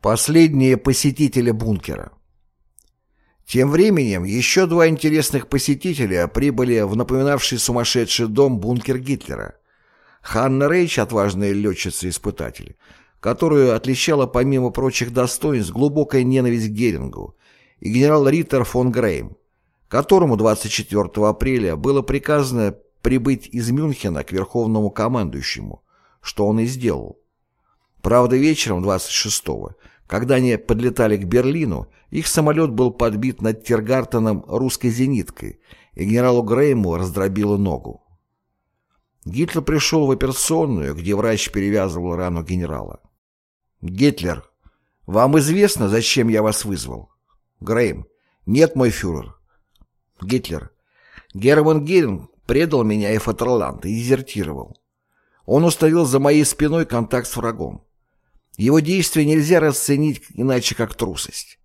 Последние посетители бункера. Тем временем еще два интересных посетителя прибыли в напоминавший сумасшедший дом бункер Гитлера. Ханна Рейч, отважная летчица-испытатель, которую отличала помимо прочих достоинств глубокая ненависть к Герингу, и генерал Риттер фон Грейм, которому 24 апреля было приказано прибыть из Мюнхена к верховному командующему, что он и сделал. Правда, вечером 26-го, когда они подлетали к Берлину, их самолет был подбит над Тиргартеном русской зениткой, и генералу Грейму раздробило ногу. Гитлер пришел в операционную, где врач перевязывал рану генерала. «Гитлер, вам известно, зачем я вас вызвал?» «Грейм, нет, мой фюрер». «Гитлер, Герман Геринг предал меня и Фатерланд и дезертировал. Он установил за моей спиной контакт с врагом. Его действия нельзя расценить иначе как трусость.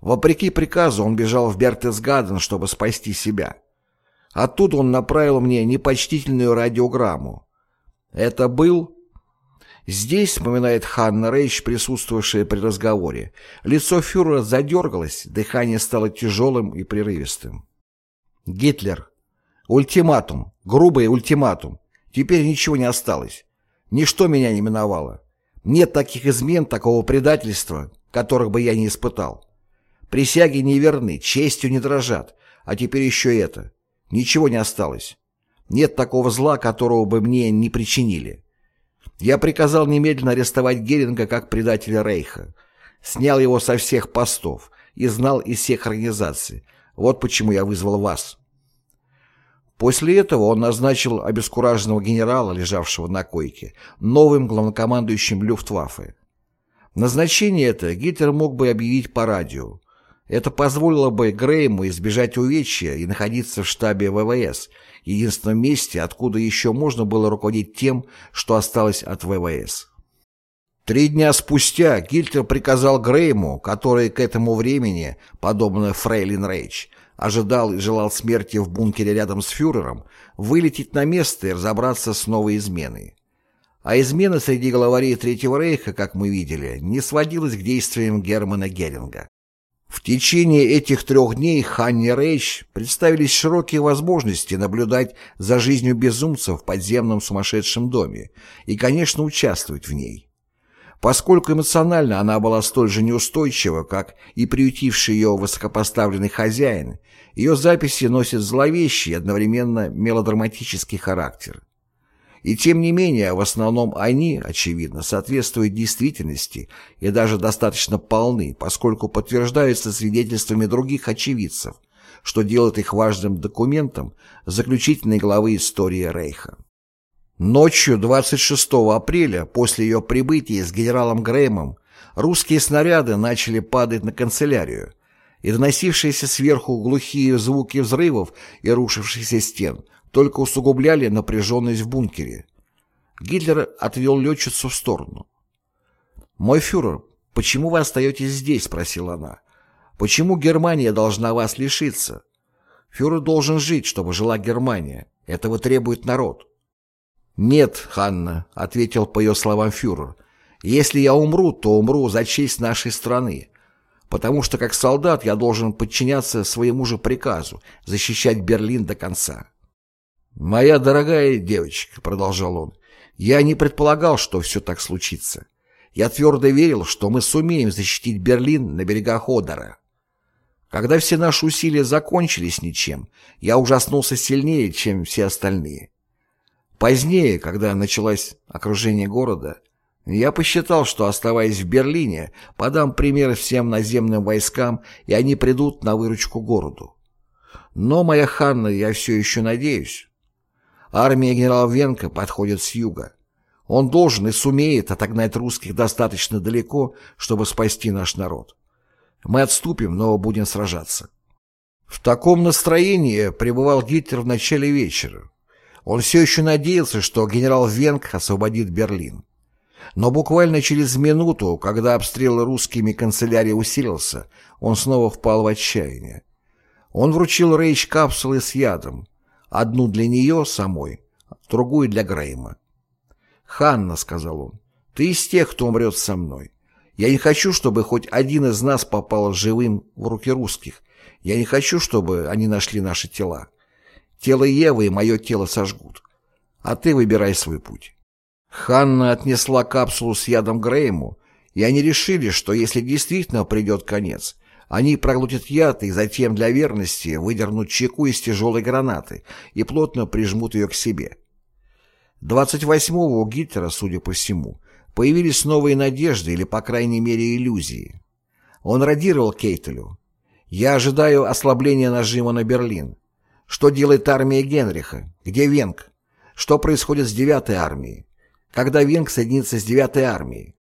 Вопреки приказу он бежал в Бертесгаден, чтобы спасти себя. Оттуда он направил мне непочтительную радиограмму. Это был... Здесь, вспоминает Ханна Рейч, присутствовавшая при разговоре, лицо фюрера задергалось, дыхание стало тяжелым и прерывистым. Гитлер. Ультиматум. Грубый ультиматум. Теперь ничего не осталось. Ничто меня не миновало. Нет таких измен, такого предательства, которых бы я не испытал. Присяги не верны, честью не дрожат, а теперь еще это. Ничего не осталось. Нет такого зла, которого бы мне не причинили. Я приказал немедленно арестовать Геринга как предателя Рейха. Снял его со всех постов и знал из всех организаций. Вот почему я вызвал вас. После этого он назначил обескураженного генерала, лежавшего на койке, новым главнокомандующим Люфтваффе. Назначение это Гитлер мог бы объявить по радио. Это позволило бы Грейму избежать увечья и находиться в штабе ВВС, единственном месте, откуда еще можно было руководить тем, что осталось от ВВС. Три дня спустя Гитлер приказал Грейму, который к этому времени, подобно Фрейлин Рейч, ожидал и желал смерти в бункере рядом с фюрером, вылететь на место и разобраться с новой изменой. А измена среди главарей Третьего Рейха, как мы видели, не сводилась к действиям Германа Геринга. В течение этих трех дней Ханне Рейч представились широкие возможности наблюдать за жизнью безумцев в подземном сумасшедшем доме и, конечно, участвовать в ней. Поскольку эмоционально она была столь же неустойчива, как и приютивший ее высокопоставленный хозяин, ее записи носят зловещий и одновременно мелодраматический характер. И тем не менее, в основном они, очевидно, соответствуют действительности и даже достаточно полны, поскольку подтверждаются свидетельствами других очевидцев, что делает их важным документом заключительной главы истории Рейха. Ночью 26 апреля, после ее прибытия с генералом Греймом, русские снаряды начали падать на канцелярию, и доносившиеся сверху глухие звуки взрывов и рушившихся стен только усугубляли напряженность в бункере. Гитлер отвел летчицу в сторону. «Мой фюрер, почему вы остаетесь здесь?» — спросила она. «Почему Германия должна вас лишиться? Фюрер должен жить, чтобы жила Германия. Этого требует народ». «Нет, Ханна», — ответил по ее словам фюрер, — «если я умру, то умру за честь нашей страны, потому что как солдат я должен подчиняться своему же приказу защищать Берлин до конца». «Моя дорогая девочка», — продолжал он, — «я не предполагал, что все так случится. Я твердо верил, что мы сумеем защитить Берлин на берегах Одера. Когда все наши усилия закончились ничем, я ужаснулся сильнее, чем все остальные. Позднее, когда началось окружение города, я посчитал, что, оставаясь в Берлине, подам пример всем наземным войскам, и они придут на выручку городу. Но, моя Ханна, я все еще надеюсь. Армия генерала Венка подходит с юга. Он должен и сумеет отогнать русских достаточно далеко, чтобы спасти наш народ. Мы отступим, но будем сражаться. В таком настроении пребывал Гитлер в начале вечера. Он все еще надеялся, что генерал Венг освободит Берлин. Но буквально через минуту, когда обстрел русскими канцелярии усилился, он снова впал в отчаяние. Он вручил Рейч капсулы с ядом, одну для нее самой, другую для Грейма. «Ханна», — сказал он, — «ты из тех, кто умрет со мной. Я не хочу, чтобы хоть один из нас попал живым в руки русских. Я не хочу, чтобы они нашли наши тела. Тело Евы и мое тело сожгут. А ты выбирай свой путь. Ханна отнесла капсулу с ядом Грейму, и они решили, что если действительно придет конец, они проглотят яд и затем для верности выдернут чеку из тяжелой гранаты и плотно прижмут ее к себе. 28-го у Гитлера, судя по всему, появились новые надежды или, по крайней мере, иллюзии. Он радировал Кейтелю. «Я ожидаю ослабления нажима на Берлин. Что делает армия Генриха? Где Венг? Что происходит с 9-й армией? Когда Венг соединится с 9-й армией?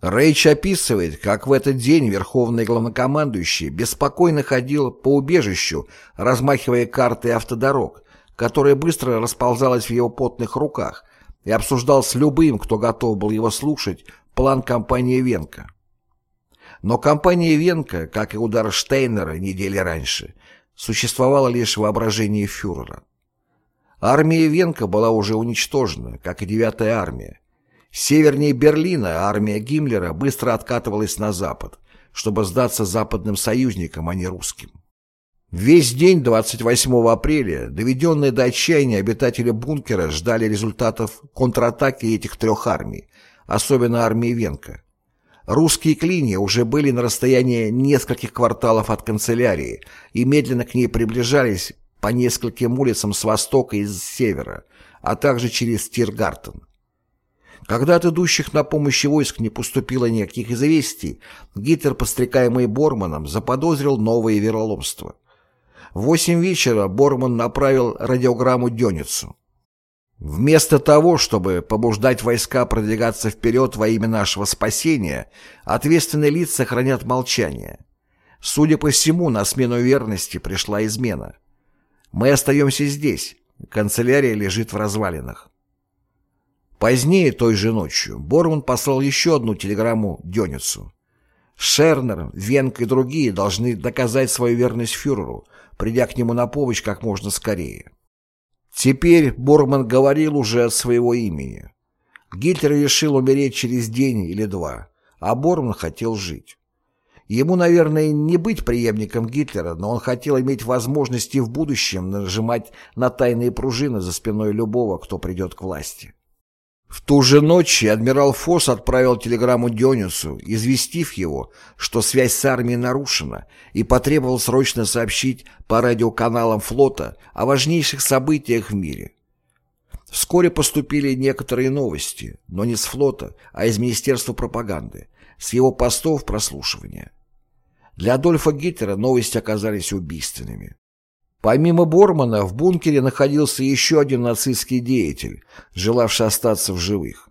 Рейч описывает, как в этот день верховный главнокомандующий беспокойно ходил по убежищу, размахивая картой автодорог, которая быстро расползалась в его потных руках, и обсуждал с любым, кто готов был его слушать, план кампании Венка. Но кампания Венка, как и удар Штейнера недели раньше, существовала лишь в воображении фюрера. Армия Венка была уже уничтожена, как и девятая армия. Севернее Берлина армия Гиммлера быстро откатывалась на запад, чтобы сдаться западным союзникам, а не русским. Весь день 28 апреля, доведенные до отчаяния обитатели бункера ждали результатов контратаки этих трех армий, особенно армии Венка. Русские клинья уже были на расстоянии нескольких кварталов от канцелярии и медленно к ней приближались по нескольким улицам с востока и с севера, а также через Тиргартен. Когда от идущих на помощь войск не поступило никаких известий, Гитлер, подстрекаемый Борманом, заподозрил новое вероломство. В восемь вечера Борман направил радиограмму Дёницу. Вместо того, чтобы побуждать войска продвигаться вперед во имя нашего спасения, ответственные лица хранят молчание. Судя по всему, на смену верности пришла измена. Мы остаемся здесь. Канцелярия лежит в развалинах. Позднее, той же ночью, Борман послал еще одну телеграмму Дёницу. Шернер, Венк и другие должны доказать свою верность фюреру, придя к нему на помощь как можно скорее. Теперь Борман говорил уже от своего имени. Гитлер решил умереть через день или два, а Борман хотел жить. Ему, наверное, не быть преемником Гитлера, но он хотел иметь возможности в будущем нажимать на тайные пружины за спиной любого, кто придет к власти. В ту же ночь адмирал Фосс отправил телеграмму Дёнису, известив его, что связь с армией нарушена, и потребовал срочно сообщить по радиоканалам флота о важнейших событиях в мире. Вскоре поступили некоторые новости, но не с флота, а из Министерства пропаганды, с его постов прослушивания. Для Адольфа Гитлера новости оказались убийственными. Помимо Бормана в бункере находился еще один нацистский деятель, желавший остаться в живых.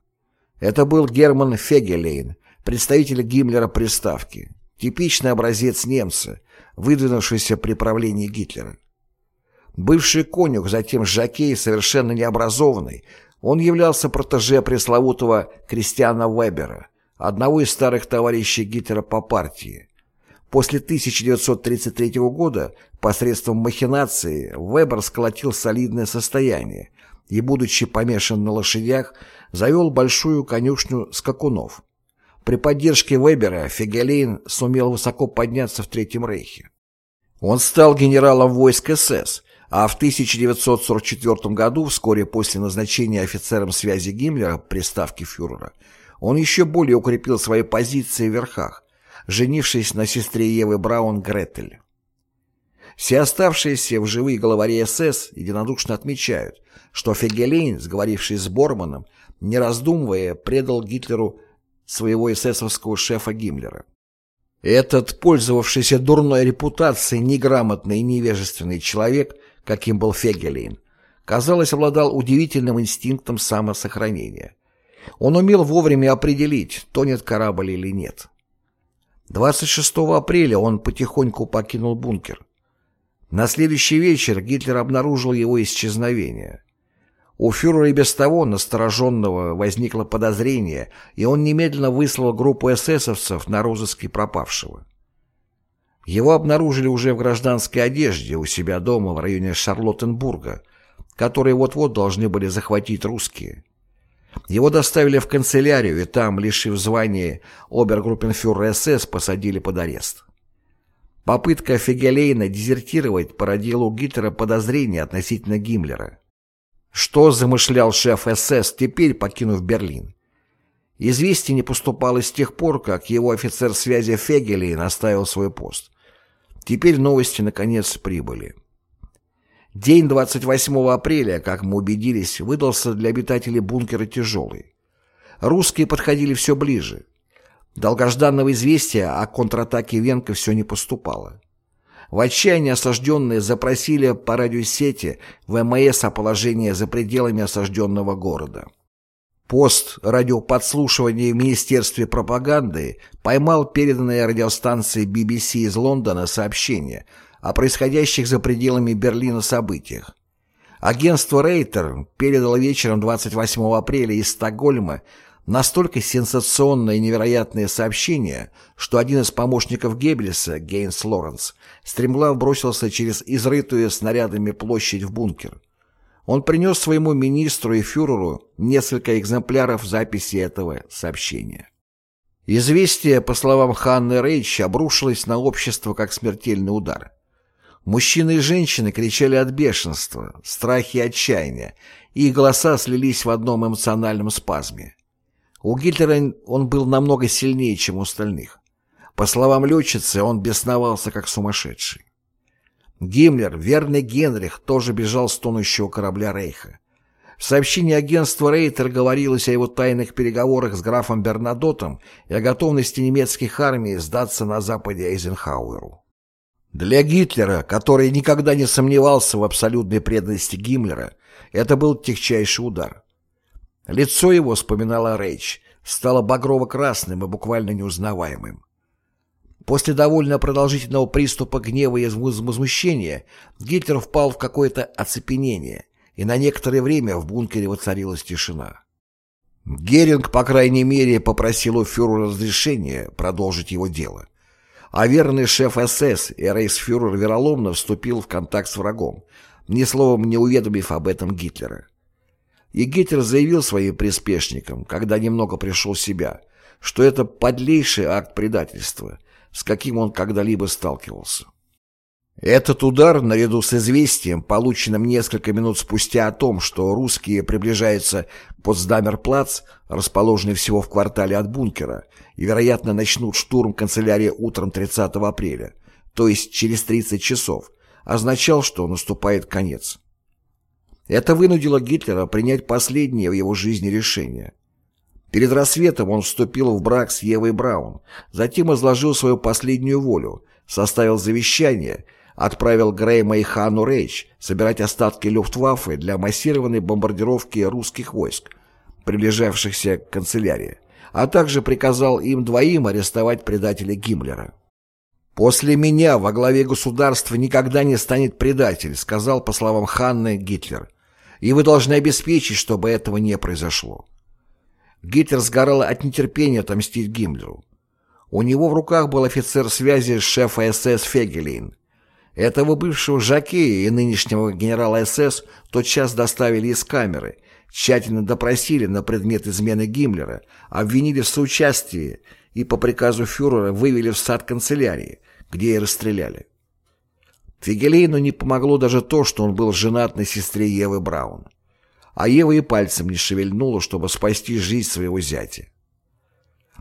Это был Герман Фегелейн, представитель Гиммлера приставки, типичный образец немца, выдвинувшийся при правлении Гитлера. Бывший конюх, затем жакей, совершенно необразованный, он являлся протеже пресловутого Кристиана Вебера, одного из старых товарищей Гитлера по партии, После 1933 года посредством махинации Вебер сколотил солидное состояние и, будучи помешан на лошадях, завел большую конюшню скакунов. При поддержке Вебера Фегелейн сумел высоко подняться в Третьем Рейхе. Он стал генералом войск СС, а в 1944 году, вскоре после назначения офицером связи Гиммлера при ставке фюрера, он еще более укрепил свои позиции в верхах, женившись на сестре Евы Браун Гретель. Все оставшиеся в живые главари СС единодушно отмечают, что Фегелейн, сговорившись с Борманом, не раздумывая, предал Гитлеру своего эсэсовского шефа Гиммлера. Этот, пользовавшийся дурной репутацией, неграмотный и невежественный человек, каким был Фегелейн, казалось, обладал удивительным инстинктом самосохранения. Он умел вовремя определить, тонет корабль или нет. 26 апреля он потихоньку покинул бункер. На следующий вечер Гитлер обнаружил его исчезновение. У фюрера и без того настороженного возникло подозрение, и он немедленно выслал группу эсэсовцев на розыски пропавшего. Его обнаружили уже в гражданской одежде у себя дома в районе Шарлоттенбурга, который вот-вот должны были захватить русские. Его доставили в канцелярию и там, лишив звания обергруппенфюрера СС, посадили под арест. Попытка Фегелейна дезертировать породила у Гитлера подозрения относительно Гиммлера. Что замышлял шеф СС, теперь покинув Берлин? Известие не поступало с тех пор, как его офицер связи Фегелейн оставил свой пост. Теперь новости наконец прибыли. День 28 апреля, как мы убедились, выдался для обитателей бункера тяжелый. Русские подходили все ближе. Долгожданного известия о контратаке Венка все не поступало. В отчаянии осажденные запросили по радиосети ВМС о положении за пределами осажденного города. Пост радиоподслушивания в Министерстве пропаганды поймал переданное радиостанции BBC из Лондона сообщение о происходящих за пределами Берлина событиях. Агентство Рейтер передало вечером 28 апреля из Стокгольма Настолько сенсационное и невероятное сообщение, что один из помощников Геббельса, Гейнс Лоренс, стремглав бросился через изрытую снарядами площадь в бункер. Он принес своему министру и фюреру несколько экземпляров записи этого сообщения. Известие, по словам Ханны Рейч, обрушилось на общество как смертельный удар. Мужчины и женщины кричали от бешенства, страха и отчаяния, и их голоса слились в одном эмоциональном спазме. У Гитлера он был намного сильнее, чем у остальных. По словам летчицы, он бесновался как сумасшедший. Гиммлер, верный Генрих, тоже бежал с тонущего корабля Рейха. В сообщении агентства Рейтер говорилось о его тайных переговорах с графом Бернадотом и о готовности немецких армий сдаться на западе Эйзенхауэру. Для Гитлера, который никогда не сомневался в абсолютной преданности Гиммлера, это был техчайший удар. Лицо его, вспоминала Рэйч, стало багрово-красным и буквально неузнаваемым. После довольно продолжительного приступа гнева и возмущения Гитлер впал в какое-то оцепенение, и на некоторое время в бункере воцарилась тишина. Геринг, по крайней мере, попросил у фюрера разрешения продолжить его дело, а верный шеф СС и рейхсфюрер вероломно вступил в контакт с врагом, ни словом не уведомив об этом Гитлера. И Гитлер заявил своим приспешникам, когда немного пришел в себя, что это подлейший акт предательства, с каким он когда-либо сталкивался. Этот удар, наряду с известием, полученным несколько минут спустя о том, что русские приближаются к Потсдамерплац, расположенный всего в квартале от бункера, и, вероятно, начнут штурм канцелярии утром 30 апреля, то есть через 30 часов, означал, что наступает конец. Это вынудило Гитлера принять последнее в его жизни решение. Перед рассветом он вступил в брак с Евой Браун, затем изложил свою последнюю волю, составил завещание, отправил Грейма и Хану Рейч собирать остатки Люфтваффе для массированной бомбардировки русских войск, приближавшихся к канцелярии, а также приказал им двоим арестовать предателя Гиммлера. «После меня во главе государства никогда не станет предатель», сказал, по словам Ханны, Гитлер и вы должны обеспечить, чтобы этого не произошло. Гитлер сгорал от нетерпения отомстить Гиммлеру. У него в руках был офицер связи шефа СС Фегелин. Этого бывшего жакея и нынешнего генерала СС тотчас доставили из камеры, тщательно допросили на предмет измены Гиммлера, обвинили в соучастии и по приказу фюрера вывели в сад канцелярии, где и расстреляли. Фигелейну не помогло даже то, что он был женат на сестре Евы Браун. А Ева и пальцем не шевельнула, чтобы спасти жизнь своего зятя.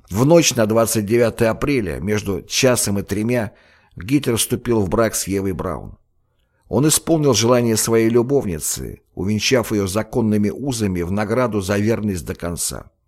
В ночь на 29 апреля, между часом и тремя, Гитлер вступил в брак с Евой Браун. Он исполнил желание своей любовницы, увенчав ее законными узами в награду за верность до конца.